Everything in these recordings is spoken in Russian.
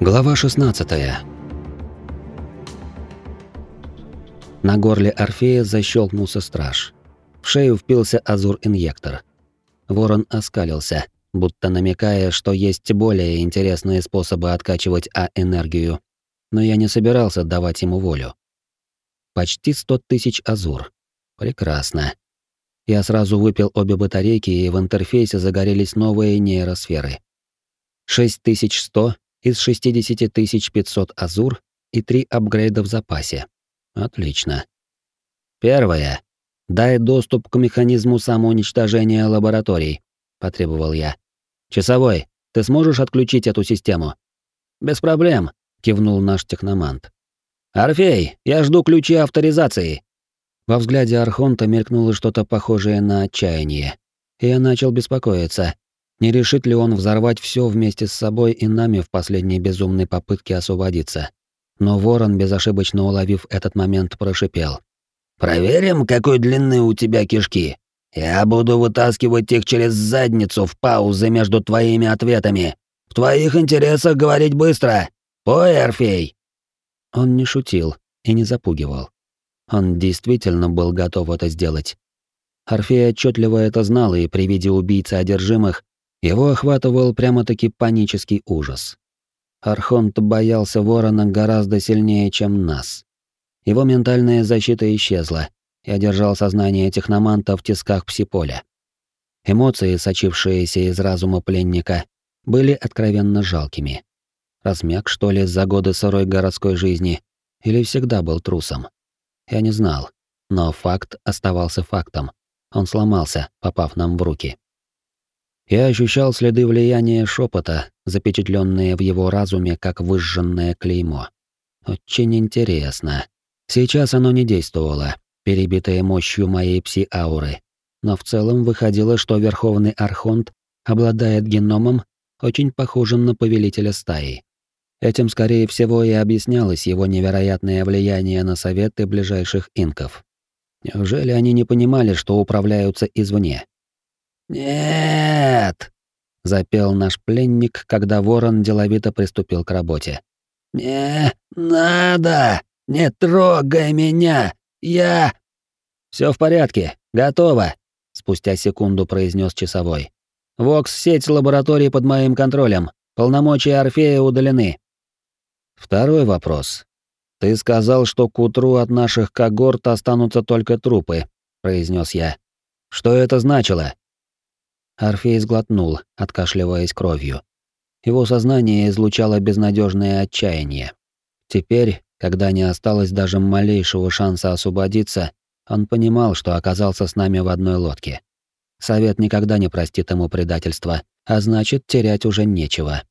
Глава 16. На горле Орфея защелкнулся страж. В шею впился азур-инъектор. Ворон оскалился, будто намекая, что есть более интересные способы откачивать А-энергию. Но я не собирался давать ему волю. Почти сто тысяч азур. Прекрасно. Я сразу выпил обе батарейки, и в интерфейсе загорелись новые нейросферы. 6100 из 60 500 азур и три апгрейда в запасе. Отлично. Первое. Дай доступ к механизму самоуничтожения лабораторий, потребовал я. Часовой, ты сможешь отключить эту систему? Без проблем, кивнул наш техномант. Орфей, я жду ключи авторизации. Во взгляде Архонта мелькнуло что-то похожее на отчаяние. И я начал беспокоиться, не решит ли он взорвать все вместе с собой и нами в последней безумной попытке освободиться? Но ворон, безошибочно уловив этот момент, прошипел. «Проверим, какой длины у тебя кишки. Я буду вытаскивать их через задницу в паузы между твоими ответами. В твоих интересах говорить быстро. Пой, Орфей!» Он не шутил и не запугивал. Он действительно был готов это сделать. Орфей отчетливо это знал и при виде убийцы одержимых его охватывал прямо-таки панический ужас. Архонт боялся ворона гораздо сильнее, чем нас. Его ментальная защита исчезла, и одержал сознание техноманта в тисках псиполя. Эмоции, сочившиеся из разума пленника, были откровенно жалкими. Размяк, что ли, за годы сырой городской жизни, или всегда был трусом? Я не знал, но факт оставался фактом. Он сломался, попав нам в руки. Я ощущал следы влияния шепота, запечатленные в его разуме как выжженное клеймо. Очень интересно. Сейчас оно не действовало, перебитое мощью моей пси-ауры. Но в целом выходило, что Верховный Архонт обладает геномом, очень похожим на повелителя стаи. Этим, скорее всего, и объяснялось его невероятное влияние на советы ближайших инков. Неужели они не понимали, что управляются извне? «Нет!» — запел наш пленник, когда ворон деловито приступил к работе. «Не надо! Не трогай меня! Я...» Все в порядке, готово!» — спустя секунду произнес часовой. «Вокс-сеть лаборатории под моим контролем. Полномочия Орфея удалены». Второй вопрос. «Ты сказал, что к утру от наших когорт останутся только трупы», — произнес я. «Что это значило?» Орфей сглотнул, откашливаясь кровью. Его сознание излучало безнадежное отчаяние. Теперь, когда не осталось даже малейшего шанса освободиться, он понимал, что оказался с нами в одной лодке. Совет никогда не простит ему предательства, а значит, терять уже нечего.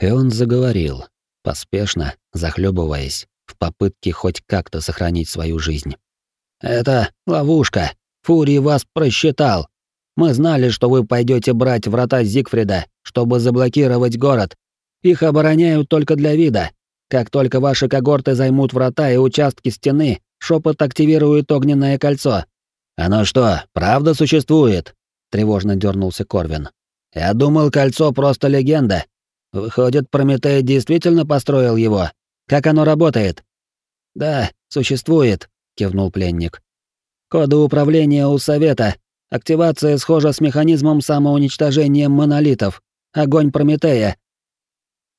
И он заговорил, поспешно, захлебываясь, в попытке хоть как-то сохранить свою жизнь. «Это ловушка. Фурий вас просчитал. Мы знали, что вы пойдете брать врата Зигфрида, чтобы заблокировать город. Их обороняют только для вида. Как только ваши когорты займут врата и участки стены, шепот активирует огненное кольцо. Оно что, правда существует? Тревожно дернулся Корвин. Я думал, кольцо просто легенда. Выходит, Прометей действительно построил его. Как оно работает? Да, существует, кивнул пленник. Коды управления у совета, Активация схожа с механизмом самоуничтожения монолитов. Огонь Прометея.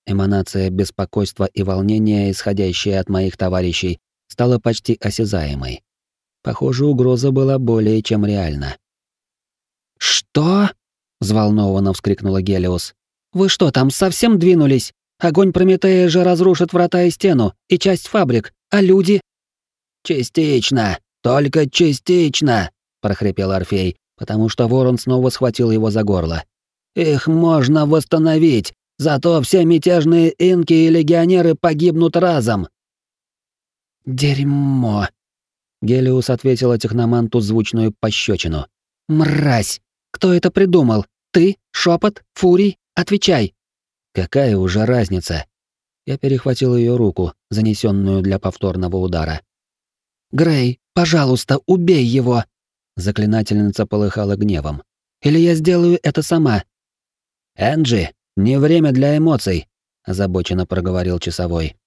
Эманация беспокойства и волнения, исходящая от моих товарищей, стала почти осязаемой. Похоже, угроза была более чем реальна. «Что?» — взволнованно вскрикнула Гелиос. «Вы что, там совсем двинулись? Огонь Прометея же разрушит врата и стену, и часть фабрик, а люди?» «Частично, только частично!» Прохрипел Орфей, потому что ворон снова схватил его за горло. Их можно восстановить, зато все мятежные инки и легионеры погибнут разом. Дерьмо. Гелиус ответила техноманту звучную пощечину. Мразь! Кто это придумал? Ты? Шепот? Фурий? Отвечай. Какая уже разница? Я перехватил ее руку, занесенную для повторного удара. Грей, пожалуйста, убей его! Заклинательница полыхала гневом. «Или я сделаю это сама?» «Энджи, не время для эмоций. озабоченно проговорил часовой.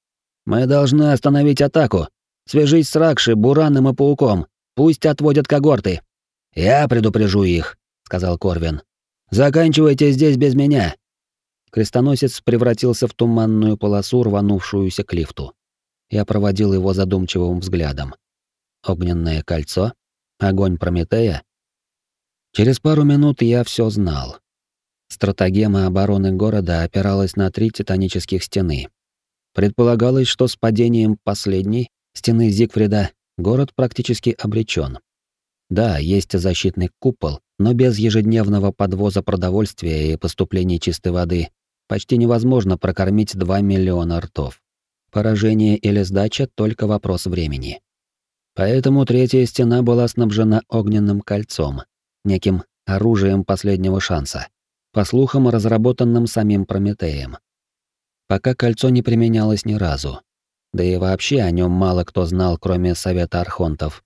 Мы должны остановить атаку. Свяжись с Ракши, Бураном и Пауком. Пусть отводят когорты. Я предупрежу их, сказал Корвин. Заканчивайте здесь без меня. Крестоносец превратился в туманную полосу, рванувшуюся к лифту. Я проводил его задумчивым взглядом. Огненное кольцо? Огонь Прометея? Через пару минут я все знал. Стратегема обороны города опиралась на три титанических стены. Предполагалось, что с падением последней, стены Зигфрида, город практически обречен. Да, есть защитный купол, но без ежедневного подвоза продовольствия и поступления чистой воды почти невозможно прокормить 2 миллиона ртов. Поражение или сдача — только вопрос времени. Поэтому третья стена была снабжена огненным кольцом, неким оружием последнего шанса, по слухам, разработанным самим Прометеем. Пока кольцо не применялось ни разу. Да и вообще о нем мало кто знал, кроме Совета Архонтов.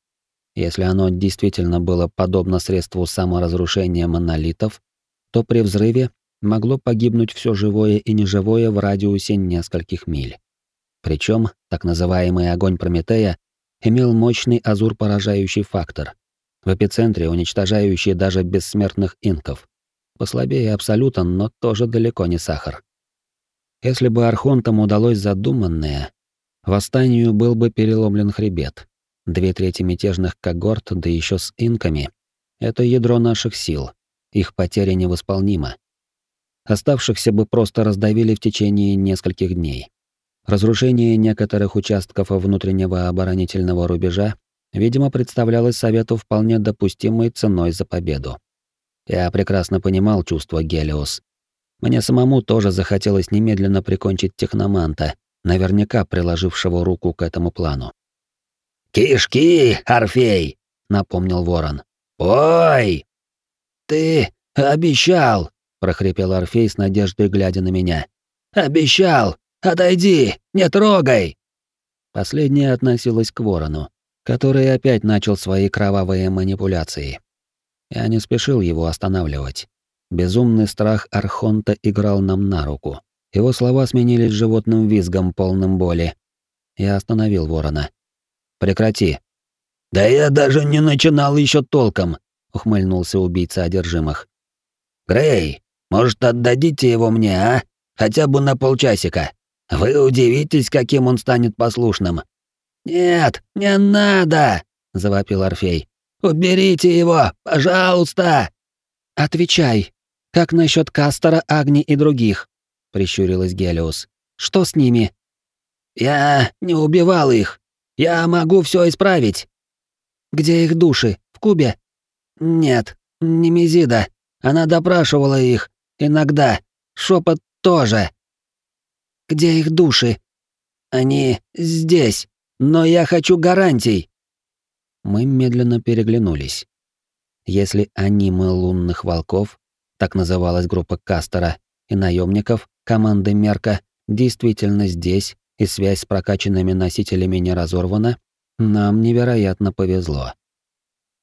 Если оно действительно было подобно средству саморазрушения монолитов, то при взрыве могло погибнуть все живое и неживое в радиусе нескольких миль. Причем так называемый огонь Прометея имел мощный азур-поражающий фактор, в эпицентре уничтожающий даже бессмертных инков. Послабее абсолютно, но тоже далеко не сахар. Если бы архонтам удалось задуманное, восстанию был бы переломлен хребет. Две трети мятежных когорт, да еще с инками — это ядро наших сил. Их потеря невосполнима. Оставшихся бы просто раздавили в течение нескольких дней. Разрушение некоторых участков внутреннего оборонительного рубежа, видимо, представлялось Совету вполне допустимой ценой за победу. Я прекрасно понимал чувства Гелиос, мне самому тоже захотелось немедленно прикончить техноманта, наверняка приложившего руку к этому плану. «Кишки, Орфей!» — напомнил ворон. «Ой!» «Ты обещал!» — прохрипел Орфей с надеждой, глядя на меня. «Обещал! Отойди! Не трогай!» Последняя относилась к ворону, который опять начал свои кровавые манипуляции. Я не спешил его останавливать. Безумный страх Архонта играл нам на руку. Его слова сменились животным визгом, полным боли. Я остановил ворона. «Прекрати». «Да я даже не начинал еще толком», — ухмыльнулся убийца одержимых. «Грей, может, отдадите его мне, а? Хотя бы на полчасика. Вы удивитесь, каким он станет послушным». «Нет, не надо!» — завопил Орфей. «Уберите его, пожалуйста!» «Отвечай!» Как насчет Кастера, Агни и других? прищурилась Гелиус. Что с ними? Я не убивал их. Я могу все исправить. Где их души? В кубе? Нет, не Мизида. Она допрашивала их. Иногда. Шепот тоже. Где их души? Они здесь. Но я хочу гарантий. Мы медленно переглянулись. Если анимы лунных волков так называлась группа Кастера, и наемников команды Мерка действительно здесь, и связь с прокачанными носителями не разорвана, нам невероятно повезло.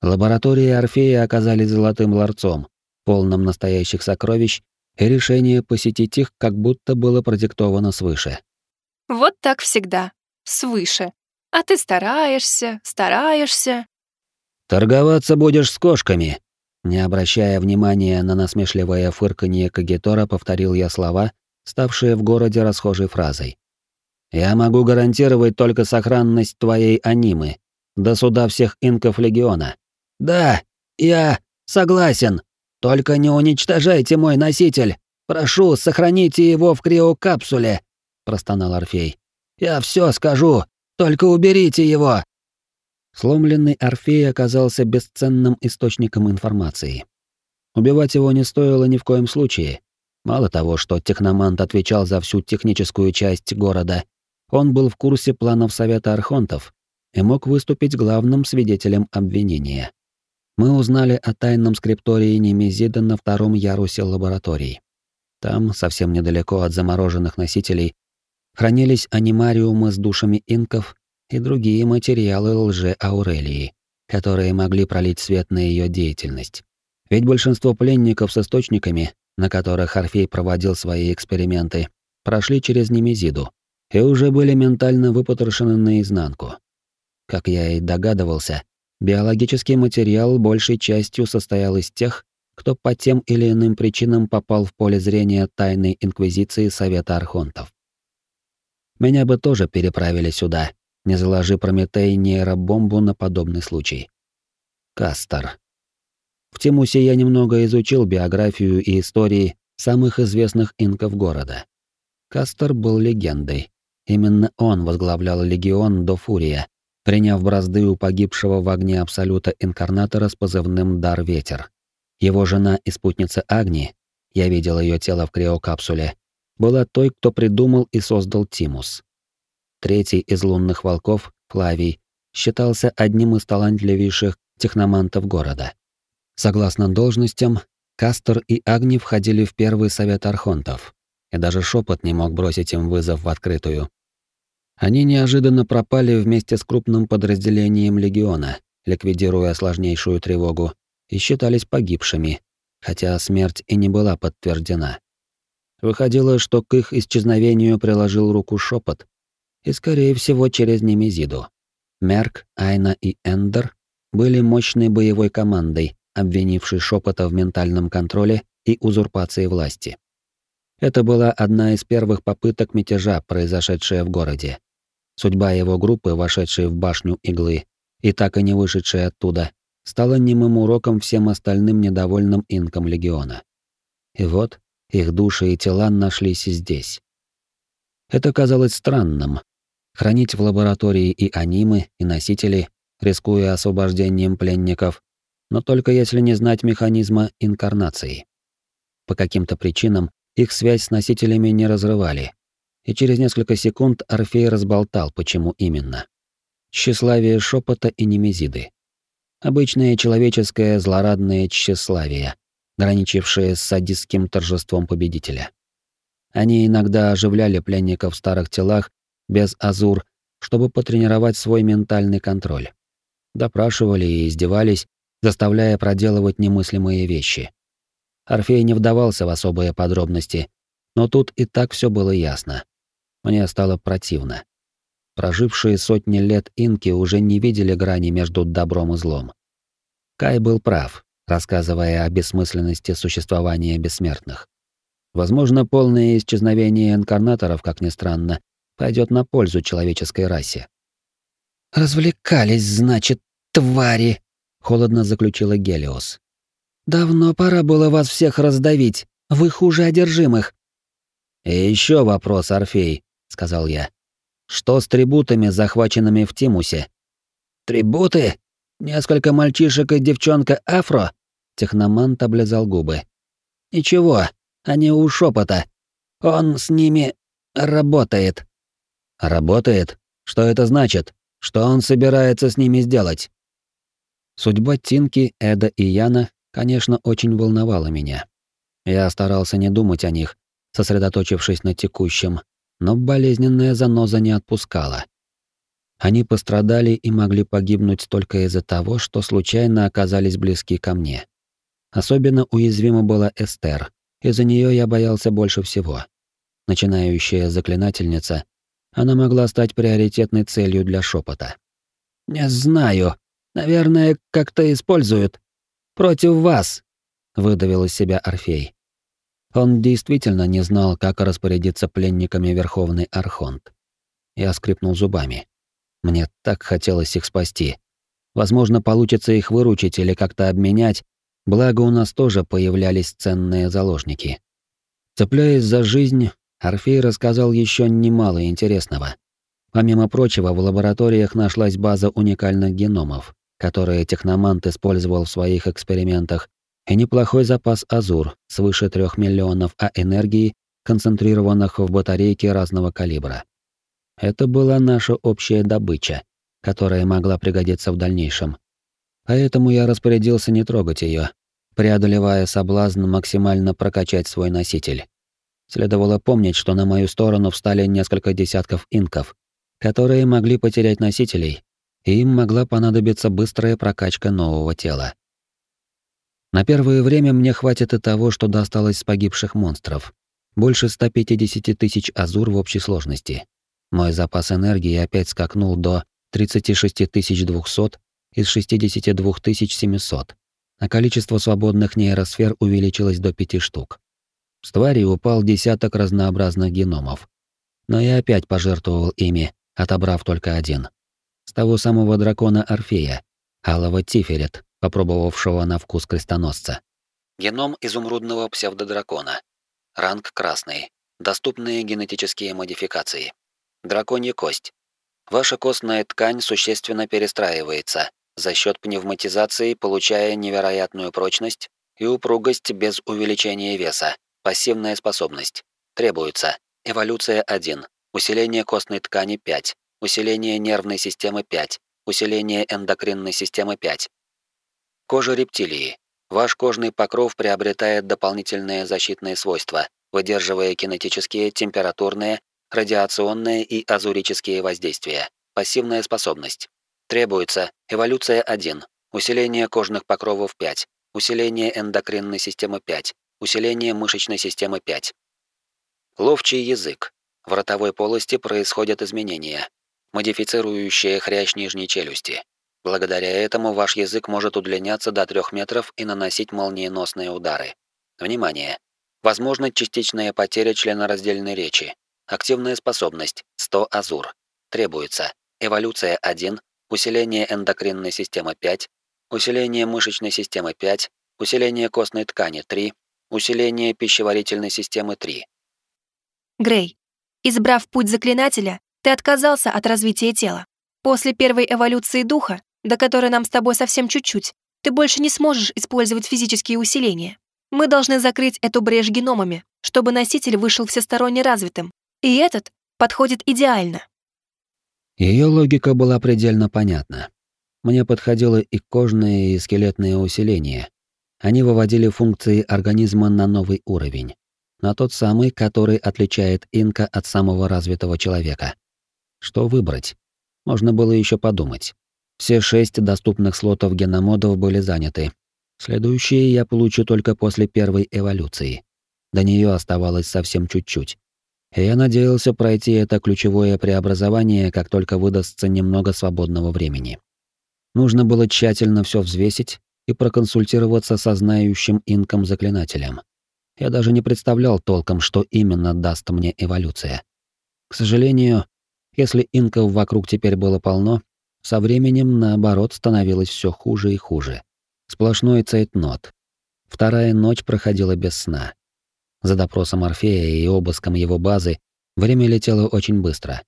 Лаборатории Орфея оказались золотым ларцом, полным настоящих сокровищ, и решение посетить их как будто было продиктовано свыше. Вот так всегда. Свыше. А ты стараешься, стараешься. «Торговаться будешь с кошками», не обращая внимания на насмешливое фырканье Кагитора, повторил я слова, ставшие в городе расхожей фразой. «Я могу гарантировать только сохранность твоей анимы до суда всех инков Легиона». «Да, я согласен. Только не уничтожайте мой носитель. Прошу, сохраните его в криокапсуле», — простонал Орфей. «Я все скажу, только уберите его». Сломленный Орфей оказался бесценным источником информации. Убивать его не стоило ни в коем случае. Мало того, что техномант отвечал за всю техническую часть города, он был в курсе планов Совета Архонтов и мог выступить главным свидетелем обвинения. Мы узнали о тайном скриптории Немезида на втором ярусе лабораторий. Там, совсем недалеко от замороженных носителей, хранились анимариумы с душами инков и другие материалы лже-Аурелии, которые могли пролить свет на ее деятельность. Ведь большинство пленников с источниками, на которых Орфей проводил свои эксперименты, прошли через Немезиду и уже были ментально выпотрошены наизнанку. Как я и догадывался, биологический материал большей частью состоял из тех, кто по тем или иным причинам попал в поле зрения тайной инквизиции Совета Архонтов. Меня бы тоже переправили сюда, не заложи Прометей нейробомбу на подобный случай. Кастер. В Тимусе я немного изучил биографию и истории самых известных инков города. Кастер был легендой. Именно он возглавлял легион до Фурия, приняв бразды у погибшего в огне Абсолюта инкарнатора с позывным «Дар Ветер». Его жена и спутница Агни, я видел ее тело в криокапсуле, была той, кто придумал и создал Тимус. Третий из лунных волков, Флавий, считался одним из талантливейших техномантов города. Согласно должностям, Кастер и Агни входили в первый совет архонтов, и даже шепот не мог бросить им вызов в открытую. Они неожиданно пропали вместе с крупным подразделением легиона, ликвидируя сложнейшую тревогу, и считались погибшими, хотя смерть и не была подтверждена. Выходило, что к их исчезновению приложил руку шепот, и, скорее всего, через Немезиду. Мерк, Айна и Эндер были мощной боевой командой, обвинившей шепота в ментальном контроле и узурпации власти. Это была одна из первых попыток мятежа, произошедшая в городе. Судьба его группы, вошедшей в башню иглы и так и не вышедшей оттуда, стала немым уроком всем остальным недовольным инкам легиона. И вот их души и тела нашлись здесь. Это казалось странным. Хранить в лаборатории и анимы, и носители, рискуя освобождением пленников, но только если не знать механизма инкарнации. По каким-то причинам их связь с носителями не разрывали, и через несколько секунд Орфей разболтал, почему именно. Тщеславие шепота и немезиды. Обычное человеческое злорадное тщеславие, граничившее с садистским торжеством победителя. Они иногда оживляли пленников в старых телах без азур, чтобы потренировать свой ментальный контроль. Допрашивали и издевались, заставляя проделывать немыслимые вещи. Орфей не вдавался в особые подробности, но тут и так все было ясно. Мне стало противно. Прожившие сотни лет инки уже не видели грани между добром и злом. Кай был прав, рассказывая о бессмысленности существования бессмертных. Возможно, полное исчезновение инкарнаторов, как ни странно, пойдет на пользу человеческой расе. «Развлекались, значит, твари!» — холодно заключила Гелиос. «Давно пора было вас всех раздавить. Вы хуже одержимых». «И еще вопрос, Орфей», — сказал я. Что с трибутами, захваченными в Тимусе? Трибуты? Несколько мальчишек и девчонка Афро? Техномант облизал губы. Ничего, они у шепота. Он с ними работает. Работает? Что это значит? Что он собирается с ними сделать? Судьба Тинки, Эда и Яна, конечно, очень волновала меня. Я старался не думать о них, сосредоточившись на текущем, но болезненная заноза не отпускала. Они пострадали и могли погибнуть только из-за того, что случайно оказались близки ко мне. Особенно уязвима была Эстер, из-за нее я боялся больше всего. Начинающая заклинательница, она могла стать приоритетной целью для шепота. «Не знаю. Наверное, как-то используют. Против вас», — выдавил из себя Орфей. Он действительно не знал, как распорядиться пленниками Верховный Архонт. Я скрипнул зубами. Мне так хотелось их спасти. Возможно, получится их выручить или как-то обменять, благо у нас тоже появлялись ценные заложники. Цепляясь за жизнь, Орфей рассказал еще немало интересного. Помимо прочего, в лабораториях нашлась база уникальных геномов, которые техномант использовал в своих экспериментах и неплохой запас азур, свыше трех миллионов А энергии, концентрированных в батарейке разного калибра. Это была наша общая добыча, которая могла пригодиться в дальнейшем. Поэтому я распорядился не трогать ее, преодолевая соблазн максимально прокачать свой носитель. Следовало помнить, что на мою сторону встали несколько десятков инков, которые могли потерять носителей, и им могла понадобиться быстрая прокачка нового тела. На первое время мне хватит и того, что досталось с погибших монстров. Больше 150 тысяч азур в общей сложности. Мой запас энергии опять скакнул до 36 200 из 62 700, а количество свободных нейросфер увеличилось до 5 штук. С твари упал десяток разнообразных геномов. Но я опять пожертвовал ими, отобрав только один. С того самого дракона Орфея, алого Тиферет, попробовавшего на вкус крестоносца. Геном изумрудного псевдодракона. Ранг красный. Доступные генетические модификации. Драконья кость. Ваша костная ткань существенно перестраивается за счет пневматизации, получая невероятную прочность и упругость без увеличения веса. Пассивная способность. Требуется. Эволюция 1. Усиление костной ткани 5. Усиление нервной системы 5. Усиление эндокринной системы 5. Кожа рептилии. Ваш кожный покров приобретает дополнительные защитные свойства, выдерживая кинетические, температурные, радиационные и азурические воздействия. Пассивная способность. Требуется эволюция 1, усиление кожных покровов 5, усиление эндокринной системы 5, усиление мышечной системы 5. Ловчий язык. В ротовой полости происходят изменения, модифицирующие хрящ нижней челюсти. Благодаря этому ваш язык может удлиняться до 3 метров и наносить молниеносные удары. Внимание! Возможно частичная потеря членораздельной речи. Активная способность 100 азур. Требуется эволюция 1, усиление эндокринной системы 5, усиление мышечной системы 5, усиление костной ткани 3, усиление пищеварительной системы 3. Грей, избрав путь заклинателя, ты отказался от развития тела. После первой эволюции духа до которой нам с тобой совсем чуть-чуть, ты больше не сможешь использовать физические усиления. Мы должны закрыть эту брешь геномами, чтобы носитель вышел всесторонне развитым. И этот подходит идеально. Ее логика была предельно понятна. Мне подходило и кожное, и скелетное усиление. Они выводили функции организма на новый уровень. На тот самый, который отличает инка от самого развитого человека. Что выбрать? Можно было еще подумать. Все шесть доступных слотов геномодов были заняты. Следующие я получу только после первой эволюции. До нее оставалось совсем чуть-чуть. Я надеялся пройти это ключевое преобразование, как только выдастся немного свободного времени. Нужно было тщательно все взвесить и проконсультироваться со знающим инком-заклинателем. Я даже не представлял толком, что именно даст мне эволюция. К сожалению, если инков вокруг теперь было полно, со временем, наоборот, становилось все хуже и хуже. Сплошной цейтнот. Вторая ночь проходила без сна. За допросом Орфея и обыском его базы время летело очень быстро.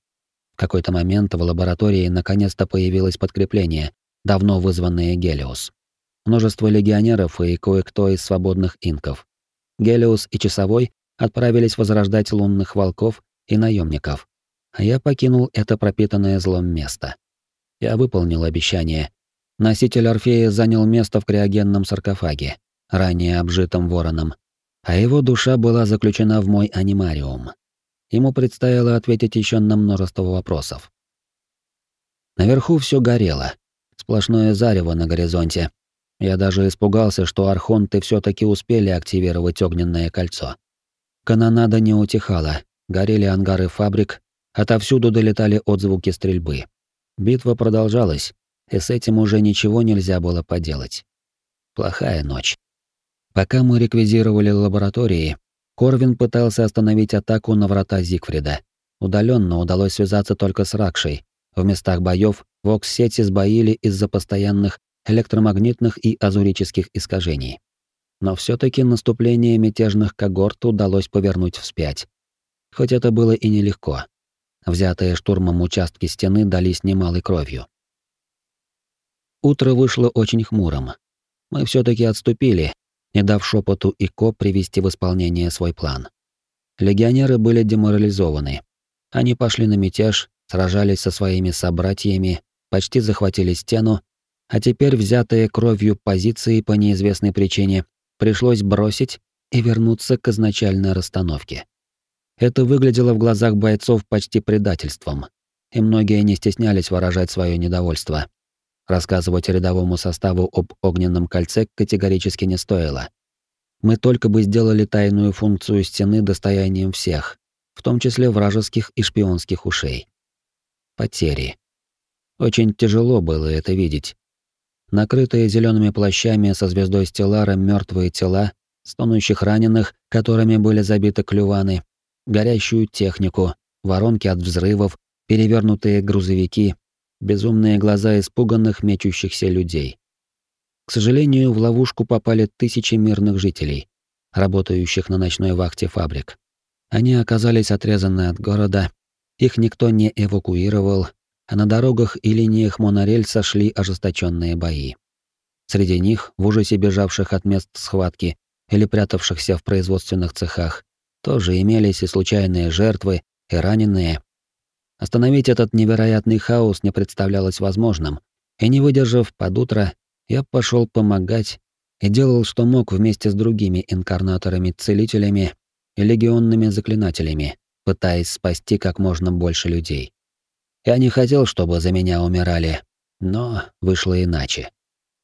В какой-то момент в лаборатории наконец-то появилось подкрепление, давно вызванное Гелиос. Множество легионеров и кое-кто из свободных инков. Гелиос и Часовой отправились возрождать лунных волков и наемников. А я покинул это пропитанное злом место. Я выполнил обещание. Носитель Орфея занял место в криогенном саркофаге, ранее обжитом вороном, а его душа была заключена в мой анимариум. Ему предстояло ответить еще на множество вопросов. Наверху все горело. Сплошное зарево на горизонте. Я даже испугался, что архонты все таки успели активировать огненное кольцо. Канонада не утихала, горели ангары фабрик, отовсюду долетали отзвуки стрельбы. Битва продолжалась, и с этим уже ничего нельзя было поделать. Плохая ночь. Пока мы реквизировали лаборатории, Корвин пытался остановить атаку на врата Зигфрида. Удаленно удалось связаться только с Ракшей. В местах боев вокс-сети сбоили из-за постоянных электромагнитных и азурических искажений. Но все таки наступление мятежных когорт удалось повернуть вспять. Хоть это было и нелегко. Взятые штурмом участки стены дались немалой кровью. Утро вышло очень хмурым. Мы все таки отступили, не дав шепоту и Ко привести в исполнение свой план. Легионеры были деморализованы. Они пошли на мятеж, сражались со своими собратьями, почти захватили стену, а теперь взятые кровью позиции по неизвестной причине пришлось бросить и вернуться к изначальной расстановке. Это выглядело в глазах бойцов почти предательством, и многие не стеснялись выражать свое недовольство. Рассказывать рядовому составу об огненном кольце категорически не стоило. Мы только бы сделали тайную функцию стены достоянием всех, в том числе вражеских и шпионских ушей. Потери. Очень тяжело было это видеть. Накрытые зелеными плащами со звездой Стеллара мертвые тела, стонущих раненых, которыми были забиты клюваны, горящую технику, воронки от взрывов, перевернутые грузовики, безумные глаза испуганных мечущихся людей. К сожалению, в ловушку попали тысячи мирных жителей, работающих на ночной вахте фабрик. Они оказались отрезаны от города, их никто не эвакуировал, а на дорогах и линиях монорельса шли ожесточенные бои. Среди них, в ужасе бежавших от мест схватки или прятавшихся в производственных цехах, тоже имелись и случайные жертвы, и раненые. Остановить этот невероятный хаос не представлялось возможным, и не выдержав под утро, я пошел помогать и делал, что мог вместе с другими инкарнаторами-целителями и легионными заклинателями, пытаясь спасти как можно больше людей. Я не хотел, чтобы за меня умирали, но вышло иначе.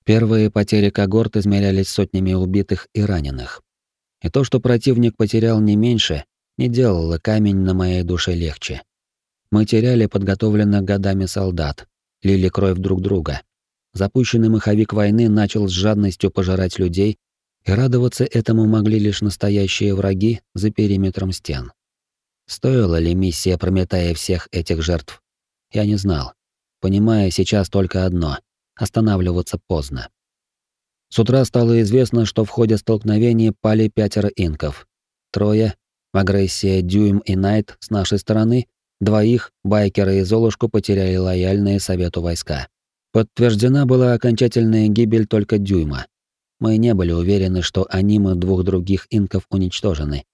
Первые потери когорт измерялись сотнями убитых и раненых. И то, что противник потерял не меньше, не делало камень на моей душе легче. Мы теряли подготовленных годами солдат, лили кровь друг друга. Запущенный маховик войны начал с жадностью пожирать людей, и радоваться этому могли лишь настоящие враги за периметром стен. Стоила ли миссия Прометея всех этих жертв? Я не знал, понимая сейчас только одно — останавливаться поздно. С утра стало известно, что в ходе столкновения пали пятеро инков. Трое — агрессия Дюйм и Найт с нашей стороны, двоих — Байкера и Золушку потеряли лояльные Совету войска. Подтверждена была окончательная гибель только Дюйма. Мы не были уверены, что анимы двух других инков уничтожены.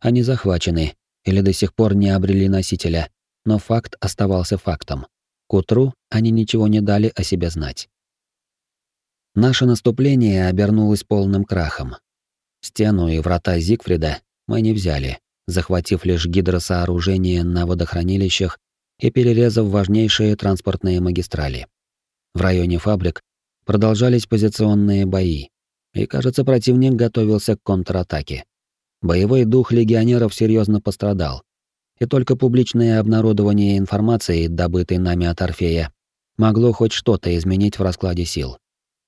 Они захвачены или до сих пор не обрели носителя, но факт оставался фактом. К утру они ничего не дали о себе знать. Наше наступление обернулось полным крахом. Стену и врата Зигфрида мы не взяли, захватив лишь гидросооружение на водохранилищах и перерезав важнейшие транспортные магистрали. В районе фабрик продолжались позиционные бои, и, кажется, противник готовился к контратаке. Боевой дух легионеров серьезно пострадал, и только публичное обнародование информации, добытой нами от Орфея, могло хоть что-то изменить в раскладе сил.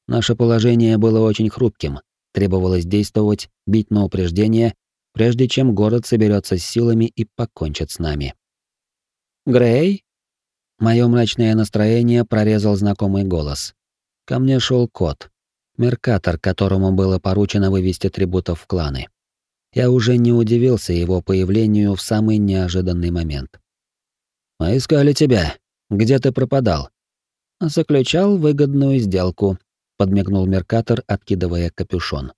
Наше положение было очень хрупким, требовалось действовать, бить на упреждение, прежде чем город соберется с силами и покончит с нами. «Грей?» Мое мрачное настроение прорезал знакомый голос. Ко мне шел кот, Меркатор, которому было поручено вывести трибутов в кланы. Я уже не удивился его появлению в самый неожиданный момент. «Мы искали тебя. Где ты пропадал?» «Заключал выгодную сделку», — подмигнул Меркатор, откидывая капюшон.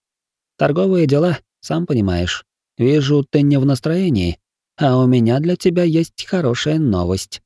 «Торговые дела, сам понимаешь. Вижу, ты не в настроении, а у меня для тебя есть хорошая новость».